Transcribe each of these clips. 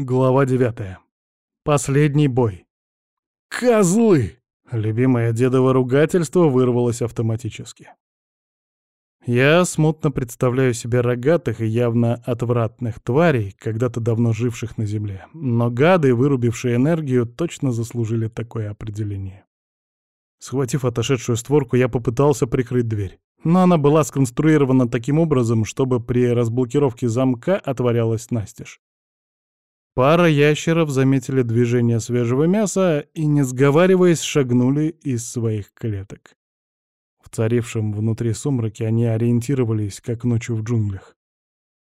Глава девятая. Последний бой. Козлы! Любимое дедово ругательство вырвалось автоматически. Я смутно представляю себе рогатых и явно отвратных тварей, когда-то давно живших на Земле, но гады, вырубившие энергию, точно заслужили такое определение. Схватив отошедшую створку, я попытался прикрыть дверь, но она была сконструирована таким образом, чтобы при разблокировке замка отворялась настежь. Пара ящеров заметили движение свежего мяса и, не сговариваясь, шагнули из своих клеток. В царившем внутри сумраке они ориентировались, как ночью в джунглях.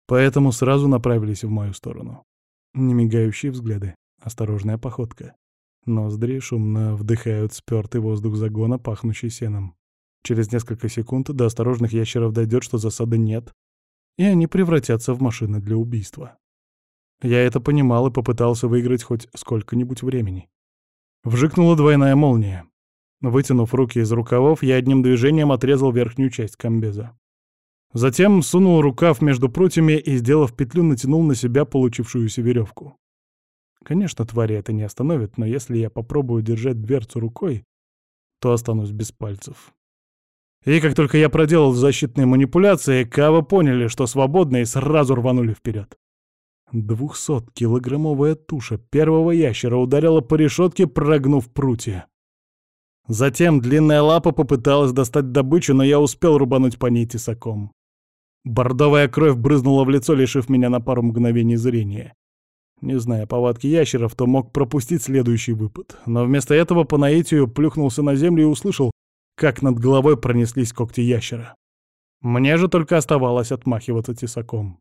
Поэтому сразу направились в мою сторону. Немигающие взгляды, осторожная походка. Ноздри шумно вдыхают спёртый воздух загона, пахнущий сеном. Через несколько секунд до осторожных ящеров дойдет, что засады нет, и они превратятся в машины для убийства. Я это понимал и попытался выиграть хоть сколько-нибудь времени. Вжикнула двойная молния. Вытянув руки из рукавов, я одним движением отрезал верхнюю часть комбеза. Затем сунул рукав между прутьями и, сделав петлю, натянул на себя получившуюся веревку. Конечно, твари это не остановит, но если я попробую держать дверцу рукой, то останусь без пальцев. И как только я проделал защитные манипуляции, Кава поняли, что свободны, и сразу рванули вперед. Двухсот-килограммовая туша первого ящера ударила по решетке, прогнув прутья. Затем длинная лапа попыталась достать добычу, но я успел рубануть по ней тесаком. Бордовая кровь брызнула в лицо, лишив меня на пару мгновений зрения. Не зная повадки ящеров, то мог пропустить следующий выпад. Но вместо этого по наитию плюхнулся на землю и услышал, как над головой пронеслись когти ящера. Мне же только оставалось отмахиваться тесаком.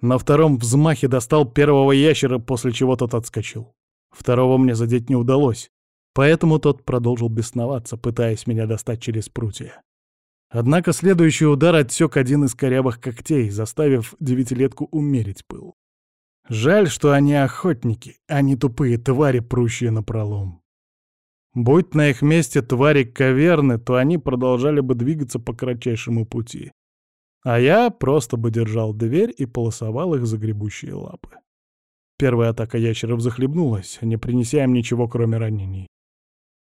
На втором взмахе достал первого ящера, после чего тот отскочил. Второго мне задеть не удалось, поэтому тот продолжил бесноваться, пытаясь меня достать через прутья. Однако следующий удар отсек один из корявых когтей, заставив девятилетку умерить пыл. Жаль, что они охотники, а не тупые твари, прущие напролом. Будь на их месте твари каверны, то они продолжали бы двигаться по кратчайшему пути. А я просто бы держал дверь и полосовал их загребущие лапы. Первая атака ящеров захлебнулась, не принеся им ничего, кроме ранений.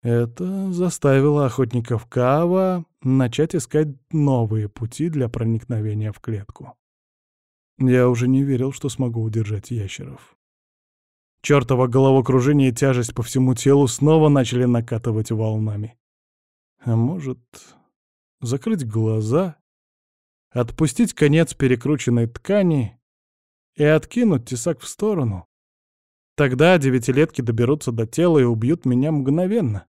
Это заставило охотников Кава начать искать новые пути для проникновения в клетку. Я уже не верил, что смогу удержать ящеров. Чёртово головокружение и тяжесть по всему телу снова начали накатывать волнами. А может, закрыть глаза отпустить конец перекрученной ткани и откинуть тесак в сторону. Тогда девятилетки доберутся до тела и убьют меня мгновенно.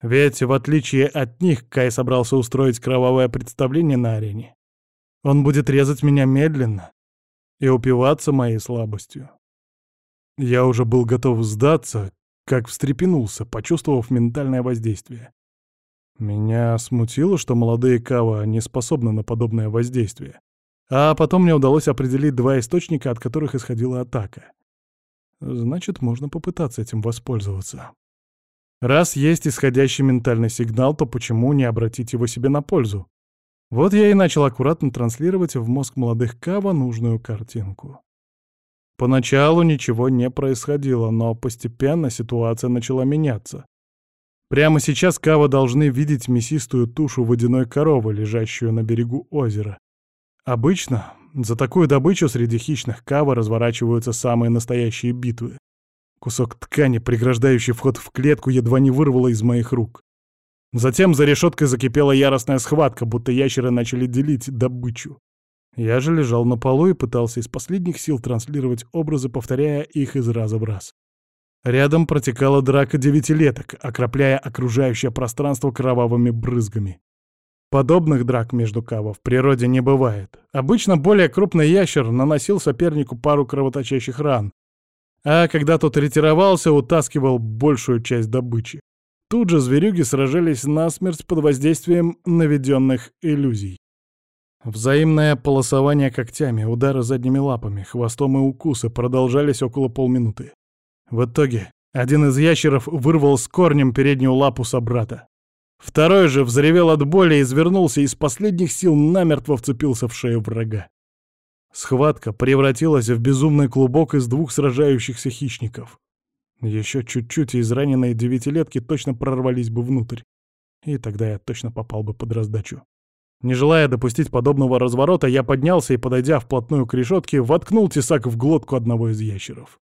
Ведь, в отличие от них, Кай собрался устроить кровавое представление на арене. Он будет резать меня медленно и упиваться моей слабостью. Я уже был готов сдаться, как встрепенулся, почувствовав ментальное воздействие. Меня смутило, что молодые Кава не способны на подобное воздействие. А потом мне удалось определить два источника, от которых исходила атака. Значит, можно попытаться этим воспользоваться. Раз есть исходящий ментальный сигнал, то почему не обратить его себе на пользу? Вот я и начал аккуратно транслировать в мозг молодых Кава нужную картинку. Поначалу ничего не происходило, но постепенно ситуация начала меняться. Прямо сейчас Кава должны видеть мясистую тушу водяной коровы, лежащую на берегу озера. Обычно за такую добычу среди хищных Кава разворачиваются самые настоящие битвы. Кусок ткани, преграждающий вход в клетку, едва не вырвало из моих рук. Затем за решеткой закипела яростная схватка, будто ящеры начали делить добычу. Я же лежал на полу и пытался из последних сил транслировать образы, повторяя их из раза в раз. Рядом протекала драка девятилеток, окропляя окружающее пространство кровавыми брызгами. Подобных драк между кава в природе не бывает. Обычно более крупный ящер наносил сопернику пару кровоточащих ран, а когда тот ретировался, утаскивал большую часть добычи. Тут же зверюги сражались насмерть под воздействием наведенных иллюзий. Взаимное полосование когтями, удары задними лапами, хвостом и укусы продолжались около полминуты. В итоге один из ящеров вырвал с корнем переднюю лапу собрата. Второй же взревел от боли извернулся и из последних сил намертво вцепился в шею врага. Схватка превратилась в безумный клубок из двух сражающихся хищников. Еще чуть-чуть, и израненные девятилетки точно прорвались бы внутрь. И тогда я точно попал бы под раздачу. Не желая допустить подобного разворота, я поднялся и, подойдя вплотную к решетке, воткнул тесак в глотку одного из ящеров.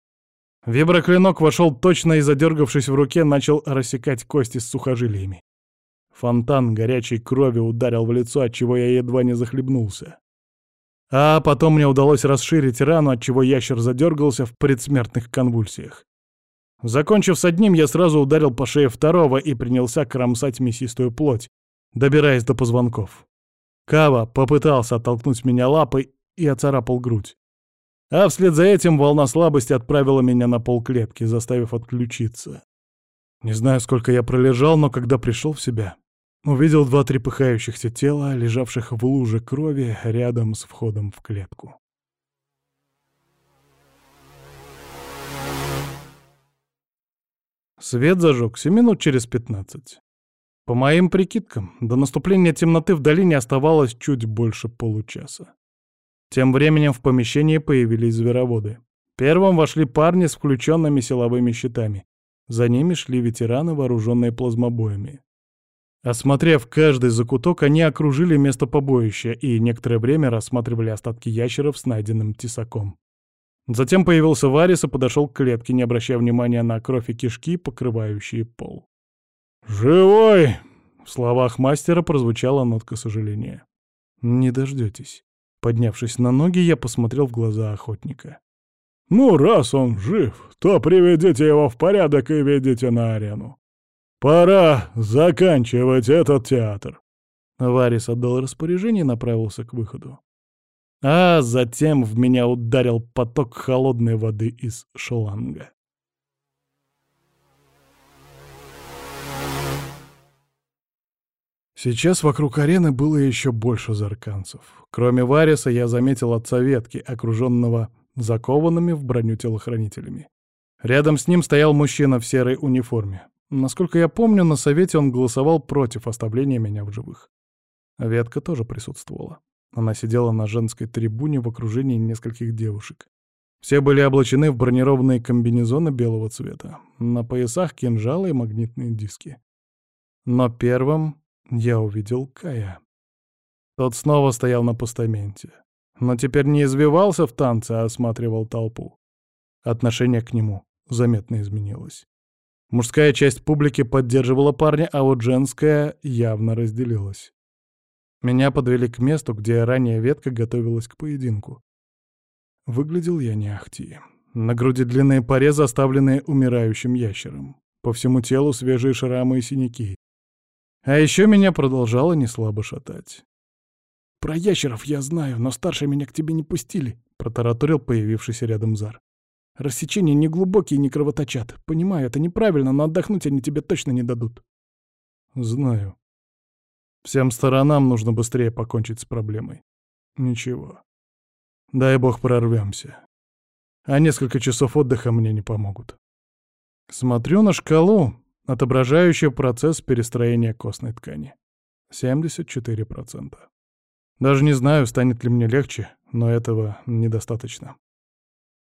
Виброклинок вошел точно и, задергавшись в руке, начал рассекать кости с сухожилиями. Фонтан горячей крови ударил в лицо, отчего я едва не захлебнулся. А потом мне удалось расширить рану, отчего ящер задергался в предсмертных конвульсиях. Закончив с одним, я сразу ударил по шее второго и принялся кромсать мясистую плоть, добираясь до позвонков. Кава попытался оттолкнуть меня лапой и оцарапал грудь. А вслед за этим волна слабости отправила меня на полклетки, заставив отключиться. Не знаю, сколько я пролежал, но когда пришел в себя, увидел два трепыхающихся тела, лежавших в луже крови рядом с входом в клетку. Свет зажегся минут через пятнадцать. По моим прикидкам, до наступления темноты в долине оставалось чуть больше получаса. Тем временем в помещении появились звероводы. Первым вошли парни с включенными силовыми щитами. За ними шли ветераны, вооруженные плазмобоями. Осмотрев каждый закуток, они окружили место побоища и некоторое время рассматривали остатки ящеров с найденным тесаком. Затем появился Варис и подошел к клетке, не обращая внимания на кровь и кишки, покрывающие пол. «Живой!» — в словах мастера прозвучала нотка сожаления. «Не дождетесь». Поднявшись на ноги, я посмотрел в глаза охотника. «Ну, раз он жив, то приведите его в порядок и ведите на арену. Пора заканчивать этот театр». Варис отдал распоряжение и направился к выходу. А затем в меня ударил поток холодной воды из шланга. Сейчас вокруг арены было еще больше зарканцев. Кроме Вариса я заметил отца ветки, окруженного закованными в броню телохранителями. Рядом с ним стоял мужчина в серой униформе. Насколько я помню, на совете он голосовал против оставления меня в живых. Ветка тоже присутствовала. Она сидела на женской трибуне в окружении нескольких девушек. Все были облачены в бронированные комбинезоны белого цвета. На поясах кинжалы и магнитные диски. Но первым я увидел Кая. Тот снова стоял на постаменте. Но теперь не извивался в танце, а осматривал толпу. Отношение к нему заметно изменилось. Мужская часть публики поддерживала парня, а вот женская явно разделилась. Меня подвели к месту, где ранее ветка готовилась к поединку. Выглядел я не ахти. На груди длинные порезы, оставленные умирающим ящером. По всему телу свежие шрамы и синяки. А еще меня продолжало неслабо шатать. «Про ящеров я знаю, но старшие меня к тебе не пустили», — протараторил появившийся рядом Зар. «Рассечения не глубокие, не кровоточат. Понимаю, это неправильно, но отдохнуть они тебе точно не дадут». «Знаю. Всем сторонам нужно быстрее покончить с проблемой. Ничего. Дай бог прорвемся. А несколько часов отдыха мне не помогут. Смотрю на шкалу, отображающую процесс перестроения костной ткани. 74%. Даже не знаю, станет ли мне легче, но этого недостаточно.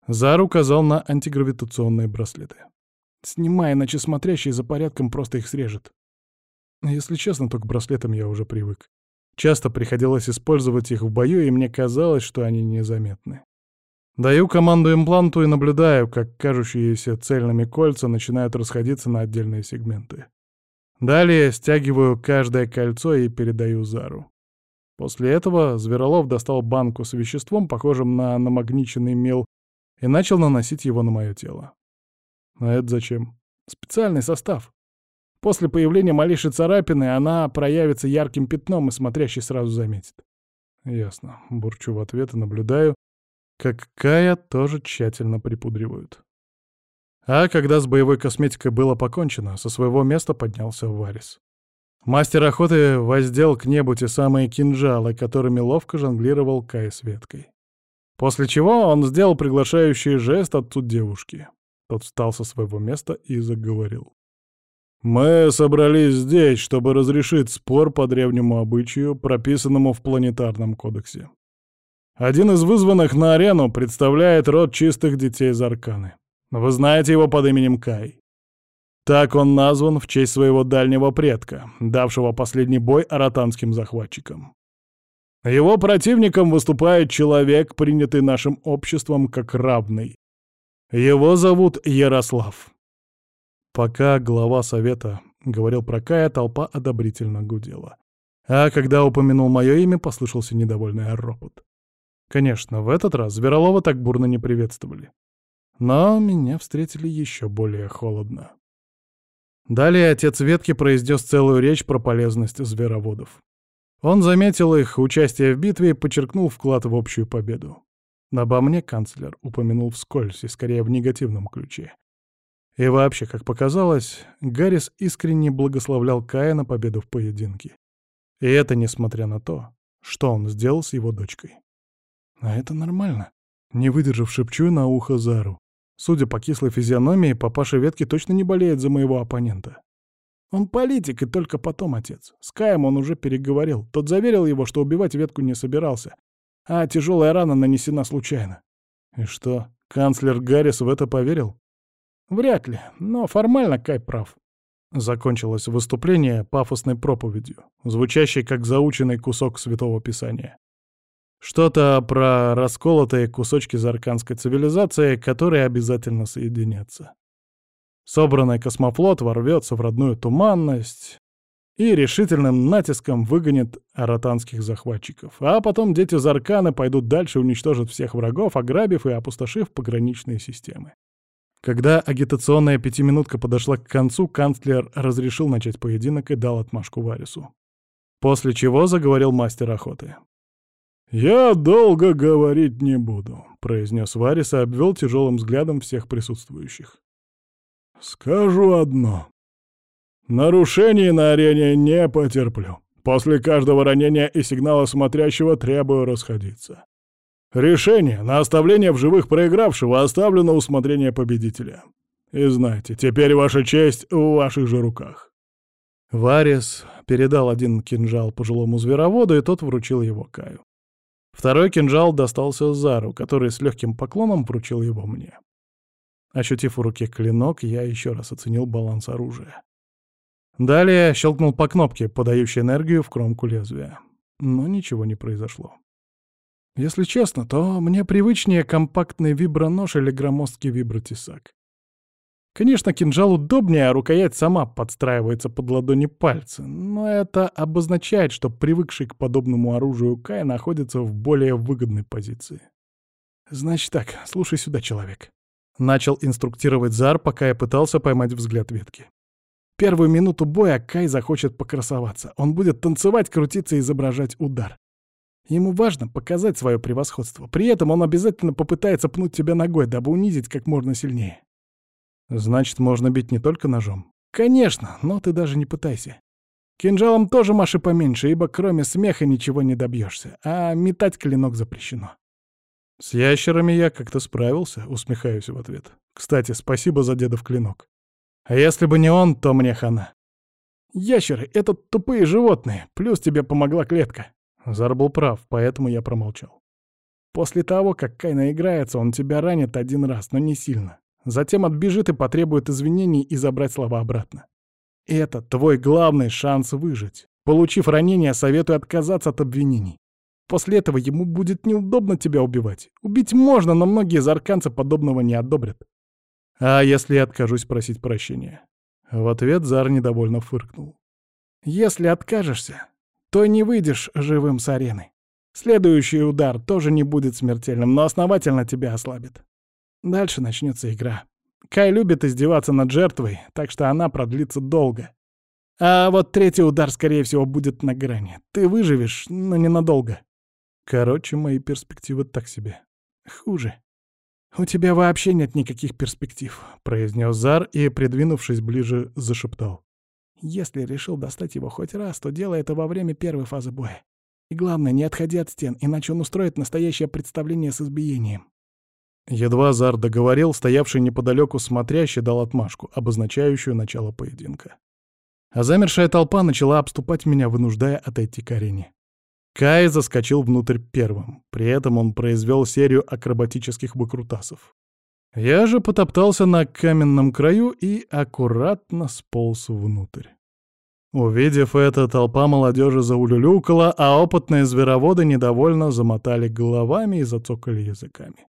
Зар указал на антигравитационные браслеты. «Снимай, иначе смотрящий за порядком просто их срежет». Если честно, то к браслетам я уже привык. Часто приходилось использовать их в бою, и мне казалось, что они незаметны. Даю команду импланту и наблюдаю, как кажущиеся цельными кольца начинают расходиться на отдельные сегменты. Далее стягиваю каждое кольцо и передаю Зару. После этого Зверолов достал банку с веществом, похожим на намагниченный мел, и начал наносить его на мое тело. А это зачем? Специальный состав. После появления малейшей царапины она проявится ярким пятном, и смотрящий сразу заметит. Ясно. Бурчу в ответ и наблюдаю, как Кая тоже тщательно припудривают. А когда с боевой косметикой было покончено, со своего места поднялся Варис. Мастер охоты воздел к небу те самые кинжалы, которыми ловко жонглировал Кай с веткой. После чего он сделал приглашающий жест отцу девушки. Тот встал со своего места и заговорил. «Мы собрались здесь, чтобы разрешить спор по древнему обычаю, прописанному в планетарном кодексе. Один из вызванных на арену представляет род чистых детей из Арканы. Вы знаете его под именем Кай. Так он назван в честь своего дальнего предка, давшего последний бой аратанским захватчикам. Его противником выступает человек, принятый нашим обществом как равный. Его зовут Ярослав. Пока глава совета говорил про Кая, толпа одобрительно гудела. А когда упомянул мое имя, послышался недовольный ропот. Конечно, в этот раз Зверолова так бурно не приветствовали. Но меня встретили еще более холодно. Далее отец Ветки произнес целую речь про полезность звероводов. Он заметил их участие в битве и подчеркнул вклад в общую победу. Обо мне канцлер упомянул вскользь и скорее в негативном ключе. И вообще, как показалось, Гаррис искренне благословлял Кая на победу в поединке. И это несмотря на то, что он сделал с его дочкой. А это нормально. Не выдержав, шепчу на ухо Зару. Судя по кислой физиономии, папаша ветки точно не болеет за моего оппонента. Он политик, и только потом отец. С Каем он уже переговорил. Тот заверил его, что убивать ветку не собирался. А тяжелая рана нанесена случайно. И что, канцлер Гаррис в это поверил? Вряд ли, но формально Кай прав. Закончилось выступление пафосной проповедью, звучащей как заученный кусок Святого Писания. Что-то про расколотые кусочки зарканской цивилизации, которые обязательно соединятся. Собранный космофлот ворвется в родную туманность и решительным натиском выгонит аратанских захватчиков. А потом дети Зарканы пойдут дальше уничтожат всех врагов, ограбив и опустошив пограничные системы. Когда агитационная пятиминутка подошла к концу, канцлер разрешил начать поединок и дал отмашку Варису. После чего заговорил мастер охоты. «Я долго говорить не буду», — произнес Варис и обвел тяжелым взглядом всех присутствующих. «Скажу одно. Нарушений на арене не потерплю. После каждого ранения и сигнала смотрящего требую расходиться. Решение на оставление в живых проигравшего оставлю на усмотрение победителя. И знайте, теперь ваша честь в ваших же руках». Варис передал один кинжал пожилому звероводу, и тот вручил его Каю. Второй кинжал достался Зару, который с легким поклоном вручил его мне. Ощутив в руке клинок, я еще раз оценил баланс оружия. Далее щелкнул по кнопке, подающей энергию в кромку лезвия. Но ничего не произошло. Если честно, то мне привычнее компактный вибронож или громоздкий вибротесак. Конечно, кинжал удобнее, а рукоять сама подстраивается под ладони пальца, но это обозначает, что привыкший к подобному оружию Кай находится в более выгодной позиции. «Значит так, слушай сюда, человек». Начал инструктировать Зар, пока я пытался поймать взгляд ветки. Первую минуту боя Кай захочет покрасоваться. Он будет танцевать, крутиться и изображать удар. Ему важно показать свое превосходство. При этом он обязательно попытается пнуть тебя ногой, дабы унизить как можно сильнее. Значит, можно бить не только ножом? Конечно, но ты даже не пытайся. Кинжалом тоже маши поменьше, ибо кроме смеха ничего не добьешься, а метать клинок запрещено. С ящерами я как-то справился, усмехаюсь в ответ. Кстати, спасибо за дедов клинок. А если бы не он, то мне хана. Ящеры — это тупые животные, плюс тебе помогла клетка. Зар был прав, поэтому я промолчал. После того, как Кай наиграется, он тебя ранит один раз, но не сильно. Затем отбежит и потребует извинений и забрать слова обратно. Это твой главный шанс выжить. Получив ранение, советую отказаться от обвинений. После этого ему будет неудобно тебя убивать. Убить можно, но многие зарканцы подобного не одобрят. А если я откажусь просить прощения? В ответ Зар недовольно фыркнул. Если откажешься, то не выйдешь живым с арены. Следующий удар тоже не будет смертельным, но основательно тебя ослабит. Дальше начнется игра. Кай любит издеваться над жертвой, так что она продлится долго. А вот третий удар, скорее всего, будет на грани. Ты выживешь, но ненадолго. Короче, мои перспективы так себе. Хуже. «У тебя вообще нет никаких перспектив», — произнес Зар и, придвинувшись ближе, зашептал. «Если решил достать его хоть раз, то делай это во время первой фазы боя. И главное, не отходи от стен, иначе он устроит настоящее представление с избиением. Едва Зар договорил, стоявший неподалеку смотрящий дал отмашку, обозначающую начало поединка. А замершая толпа начала обступать меня, вынуждая отойти к арене. Кай заскочил внутрь первым, при этом он произвел серию акробатических выкрутасов. Я же потоптался на каменном краю и аккуратно сполз внутрь. Увидев это, толпа молодежи заулюлюкала, а опытные звероводы недовольно замотали головами и зацокали языками.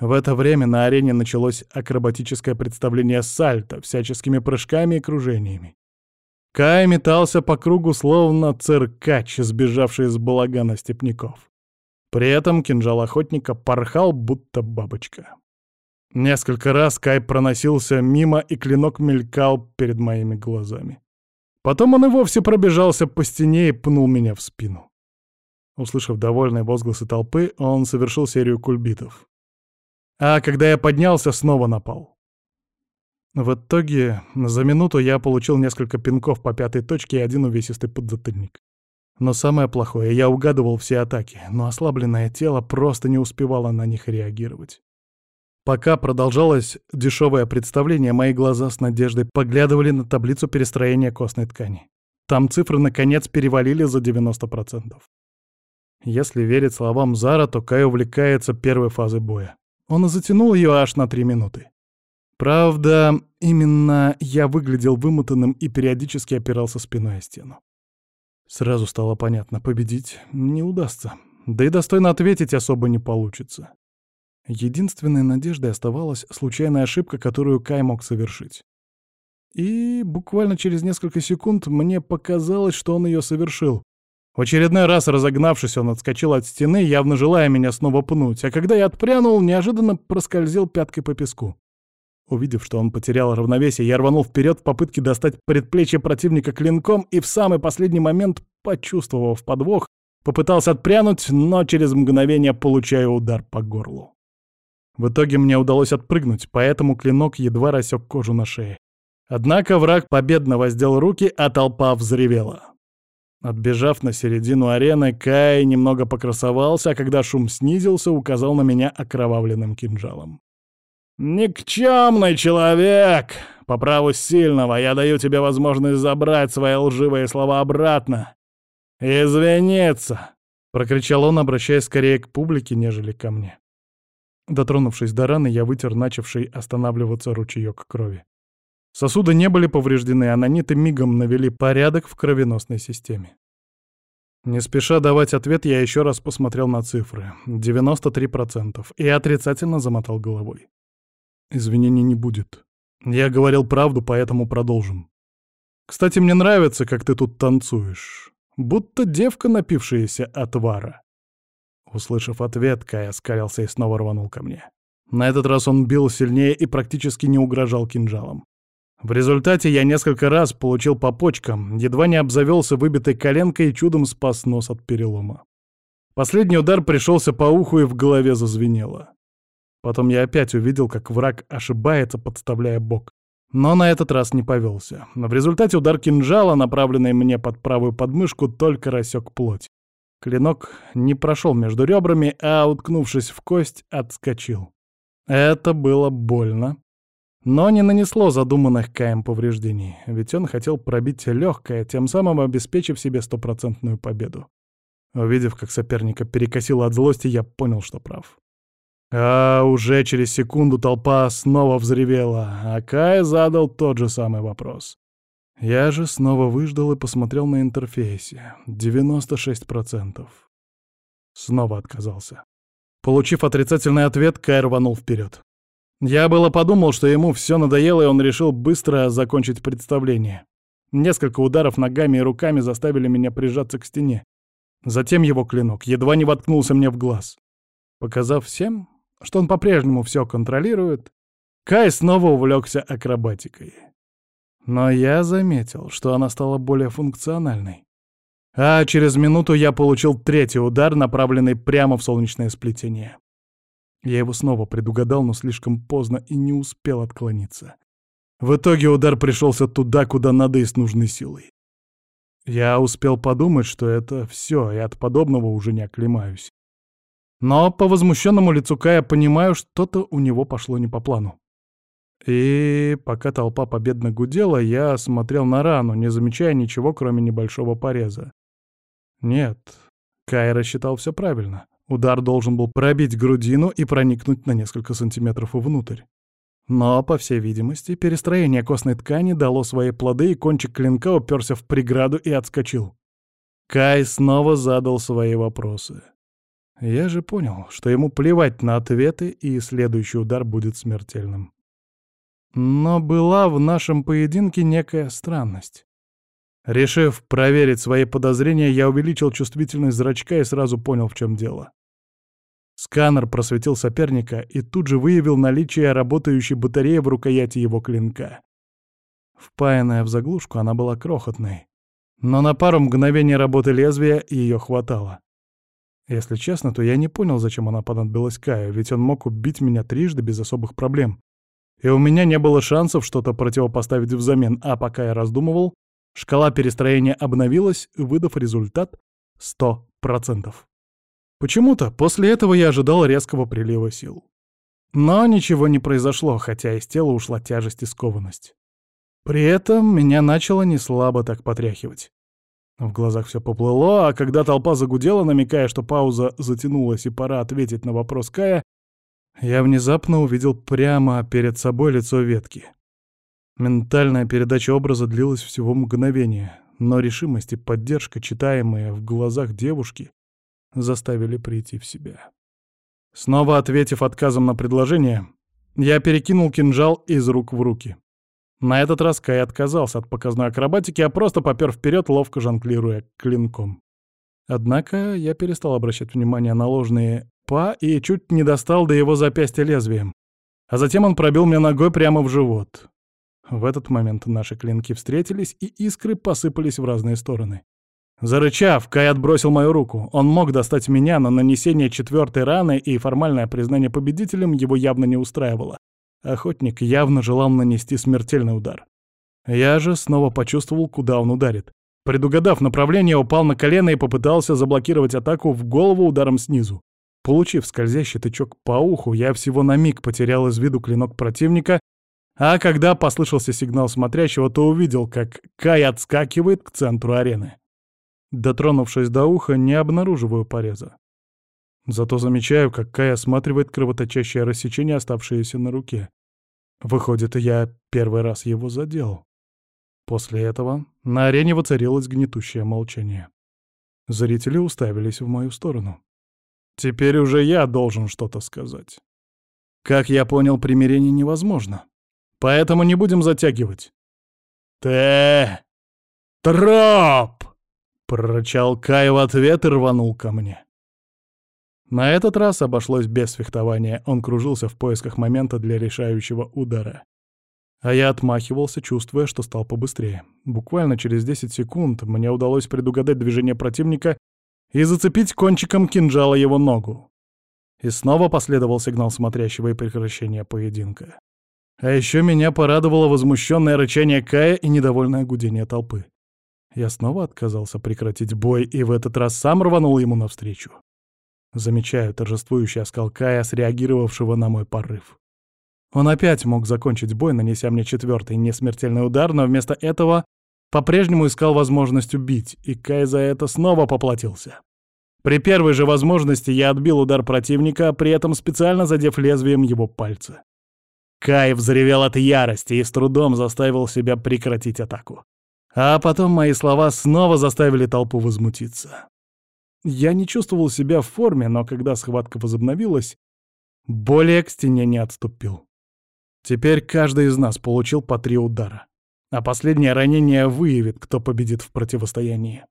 В это время на арене началось акробатическое представление сальто, всяческими прыжками и кружениями. Кай метался по кругу, словно циркач, сбежавший из балагана степняков. При этом кинжал охотника порхал, будто бабочка. Несколько раз Кай проносился мимо, и клинок мелькал перед моими глазами. Потом он и вовсе пробежался по стене и пнул меня в спину. Услышав довольные возгласы толпы, он совершил серию кульбитов. А когда я поднялся, снова напал. В итоге за минуту я получил несколько пинков по пятой точке и один увесистый подзатыльник. Но самое плохое, я угадывал все атаки, но ослабленное тело просто не успевало на них реагировать. Пока продолжалось дешевое представление, мои глаза с надеждой поглядывали на таблицу перестроения костной ткани. Там цифры, наконец, перевалили за 90%. Если верить словам Зара, то Кай увлекается первой фазой боя. Он затянул ее аж на три минуты. Правда, именно я выглядел вымотанным и периодически опирался спиной о стену. Сразу стало понятно, победить не удастся. Да и достойно ответить особо не получится. Единственной надеждой оставалась случайная ошибка, которую Кай мог совершить. И буквально через несколько секунд мне показалось, что он ее совершил. В очередной раз разогнавшись, он отскочил от стены, явно желая меня снова пнуть, а когда я отпрянул, неожиданно проскользил пяткой по песку. Увидев, что он потерял равновесие, я рванул вперед в попытке достать предплечье противника клинком и в самый последний момент, почувствовав подвох, попытался отпрянуть, но через мгновение получаю удар по горлу. В итоге мне удалось отпрыгнуть, поэтому клинок едва рассек кожу на шее. Однако враг победно воздел руки, а толпа взревела. Отбежав на середину арены, Кай немного покрасовался, а когда шум снизился, указал на меня окровавленным кинжалом. «Никчемный человек! По праву сильного я даю тебе возможность забрать свои лживые слова обратно. Извиниться!» — прокричал он, обращаясь скорее к публике, нежели ко мне. Дотронувшись до раны, я вытер начавший останавливаться ручеёк крови. Сосуды не были повреждены, а наниты мигом навели порядок в кровеносной системе. Не спеша давать ответ, я еще раз посмотрел на цифры. 93%. И отрицательно замотал головой. Извинений не будет. Я говорил правду, поэтому продолжим. Кстати, мне нравится, как ты тут танцуешь. Будто девка, напившаяся отвара. Услышав ответ, Кай оскалился и снова рванул ко мне. На этот раз он бил сильнее и практически не угрожал кинжалом. В результате я несколько раз получил по почкам, едва не обзавелся выбитой коленкой и чудом спас нос от перелома. Последний удар пришелся по уху и в голове зазвенело. Потом я опять увидел, как враг ошибается, подставляя бок. Но на этот раз не повелся. В результате удар кинжала, направленный мне под правую подмышку, только рассек плоть. Клинок не прошел между ребрами, а, уткнувшись в кость, отскочил. Это было больно, но не нанесло задуманных Каем повреждений, ведь он хотел пробить легкое, тем самым обеспечив себе стопроцентную победу. Увидев, как соперника перекосило от злости, я понял, что прав. А уже через секунду толпа снова взревела, а Кай задал тот же самый вопрос. Я же снова выждал и посмотрел на интерфейсе. 96%. Снова отказался. Получив отрицательный ответ, Кай рванул вперед. Я было подумал, что ему все надоело, и он решил быстро закончить представление. Несколько ударов ногами и руками заставили меня прижаться к стене. Затем его клинок едва не воткнулся мне в глаз. Показав всем, что он по-прежнему все контролирует, Кай снова увлекся акробатикой. Но я заметил, что она стала более функциональной. А через минуту я получил третий удар, направленный прямо в солнечное сплетение. Я его снова предугадал, но слишком поздно и не успел отклониться. В итоге удар пришелся туда, куда надо и с нужной силой. Я успел подумать, что это все, и от подобного уже не оклемаюсь. Но по возмущенному лицу Кая понимаю, что-то у него пошло не по плану. И пока толпа победно гудела, я смотрел на рану, не замечая ничего, кроме небольшого пореза. Нет, Кай рассчитал все правильно. Удар должен был пробить грудину и проникнуть на несколько сантиметров внутрь. Но, по всей видимости, перестроение костной ткани дало свои плоды, и кончик клинка уперся в преграду и отскочил. Кай снова задал свои вопросы. Я же понял, что ему плевать на ответы, и следующий удар будет смертельным. Но была в нашем поединке некая странность. Решив проверить свои подозрения, я увеличил чувствительность зрачка и сразу понял, в чем дело. Сканер просветил соперника и тут же выявил наличие работающей батареи в рукояти его клинка. Впаянная в заглушку, она была крохотной. Но на пару мгновений работы лезвия ее хватало. Если честно, то я не понял, зачем она понадобилась Каю, ведь он мог убить меня трижды без особых проблем. И у меня не было шансов что-то противопоставить взамен, а пока я раздумывал, шкала перестроения обновилась, выдав результат 100%. Почему-то после этого я ожидал резкого прилива сил. Но ничего не произошло, хотя из тела ушла тяжесть и скованность. При этом меня начало неслабо так потряхивать. В глазах все поплыло, а когда толпа загудела, намекая, что пауза затянулась и пора ответить на вопрос Кая, я внезапно увидел прямо перед собой лицо ветки. Ментальная передача образа длилась всего мгновение, но решимость и поддержка, читаемые в глазах девушки, заставили прийти в себя. Снова ответив отказом на предложение, я перекинул кинжал из рук в руки. На этот раз Кай отказался от показной акробатики, а просто попер вперед, ловко жонглируя клинком. Однако я перестал обращать внимание на ложные «па» и чуть не достал до его запястья лезвием. А затем он пробил мне ногой прямо в живот. В этот момент наши клинки встретились, и искры посыпались в разные стороны. Зарычав, Кай отбросил мою руку. Он мог достать меня, но нанесение четвертой раны и формальное признание победителем его явно не устраивало. Охотник явно желал нанести смертельный удар. Я же снова почувствовал, куда он ударит. Предугадав направление, упал на колено и попытался заблокировать атаку в голову ударом снизу. Получив скользящий тычок по уху, я всего на миг потерял из виду клинок противника, а когда послышался сигнал смотрящего, то увидел, как Кай отскакивает к центру арены. Дотронувшись до уха, не обнаруживаю пореза. Зато замечаю, как Кай осматривает кровоточащее рассечение, оставшееся на руке. Выходит, я первый раз его задел. После этого на арене воцарилось гнетущее молчание. Зрители уставились в мою сторону. Теперь уже я должен что-то сказать. Как я понял, примирение невозможно. Поэтому не будем затягивать. «Ты... троп!» — прорычал Кай в ответ и рванул ко мне. На этот раз обошлось без фехтования, он кружился в поисках момента для решающего удара. А я отмахивался, чувствуя, что стал побыстрее. Буквально через 10 секунд мне удалось предугадать движение противника и зацепить кончиком кинжала его ногу. И снова последовал сигнал смотрящего и прекращения поединка. А еще меня порадовало возмущенное рычание Кая и недовольное гудение толпы. Я снова отказался прекратить бой и в этот раз сам рванул ему навстречу. Замечаю торжествующий оскал Кая, среагировавшего на мой порыв. Он опять мог закончить бой, нанеся мне четвертый несмертельный удар, но вместо этого по-прежнему искал возможность убить, и Кай за это снова поплатился. При первой же возможности я отбил удар противника, при этом специально задев лезвием его пальцы. Кай взревел от ярости и с трудом заставил себя прекратить атаку. А потом мои слова снова заставили толпу возмутиться. Я не чувствовал себя в форме, но когда схватка возобновилась, более к стене не отступил. Теперь каждый из нас получил по три удара, а последнее ранение выявит, кто победит в противостоянии.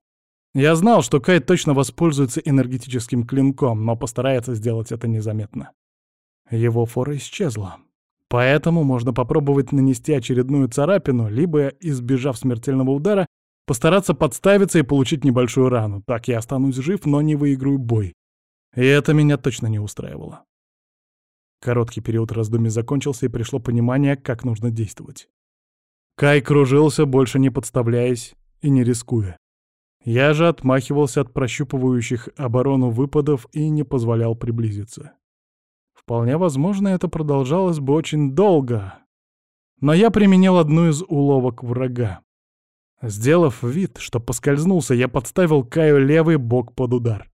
Я знал, что Кай точно воспользуется энергетическим клинком, но постарается сделать это незаметно. Его фора исчезла. Поэтому можно попробовать нанести очередную царапину, либо, избежав смертельного удара, Постараться подставиться и получить небольшую рану. Так я останусь жив, но не выиграю бой. И это меня точно не устраивало. Короткий период раздумий закончился, и пришло понимание, как нужно действовать. Кай кружился, больше не подставляясь и не рискуя. Я же отмахивался от прощупывающих оборону выпадов и не позволял приблизиться. Вполне возможно, это продолжалось бы очень долго. Но я применил одну из уловок врага. Сделав вид, что поскользнулся, я подставил Каю левый бок под удар.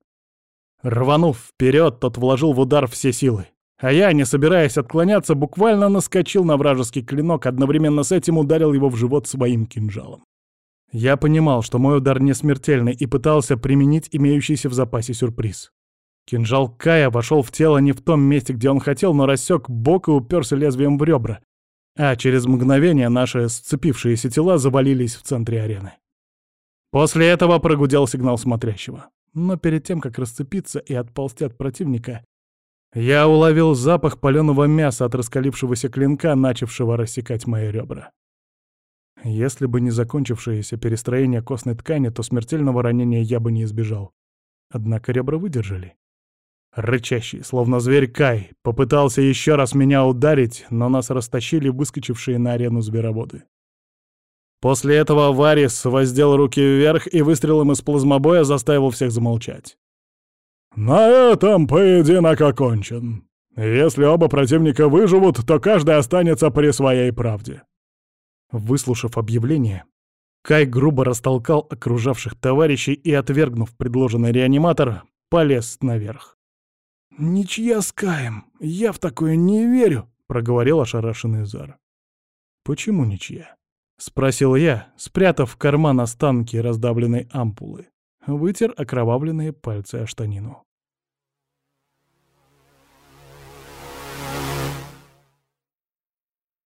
Рванув вперед, тот вложил в удар все силы. А я, не собираясь отклоняться, буквально наскочил на вражеский клинок, одновременно с этим ударил его в живот своим кинжалом. Я понимал, что мой удар не смертельный, и пытался применить имеющийся в запасе сюрприз. Кинжал Кая вошел в тело не в том месте, где он хотел, но рассек бок и уперся лезвием в ребра. А через мгновение наши сцепившиеся тела завалились в центре арены. После этого прогудел сигнал смотрящего. Но перед тем, как расцепиться и отползти от противника, я уловил запах паленого мяса от раскалившегося клинка, начавшего рассекать мои ребра. Если бы не закончившееся перестроение костной ткани, то смертельного ранения я бы не избежал. Однако ребра выдержали. Рычащий, словно зверь Кай, попытался еще раз меня ударить, но нас растащили выскочившие на арену звероводы. После этого Варис воздел руки вверх и выстрелом из плазмобоя заставил всех замолчать. «На этом поединок окончен. Если оба противника выживут, то каждый останется при своей правде». Выслушав объявление, Кай грубо растолкал окружавших товарищей и, отвергнув предложенный реаниматор, полез наверх. «Ничья с Каем, я в такое не верю», — проговорил ошарашенный Зар. «Почему ничья?» — спросил я, спрятав в карман останки раздавленной ампулы. Вытер окровавленные пальцы о штанину.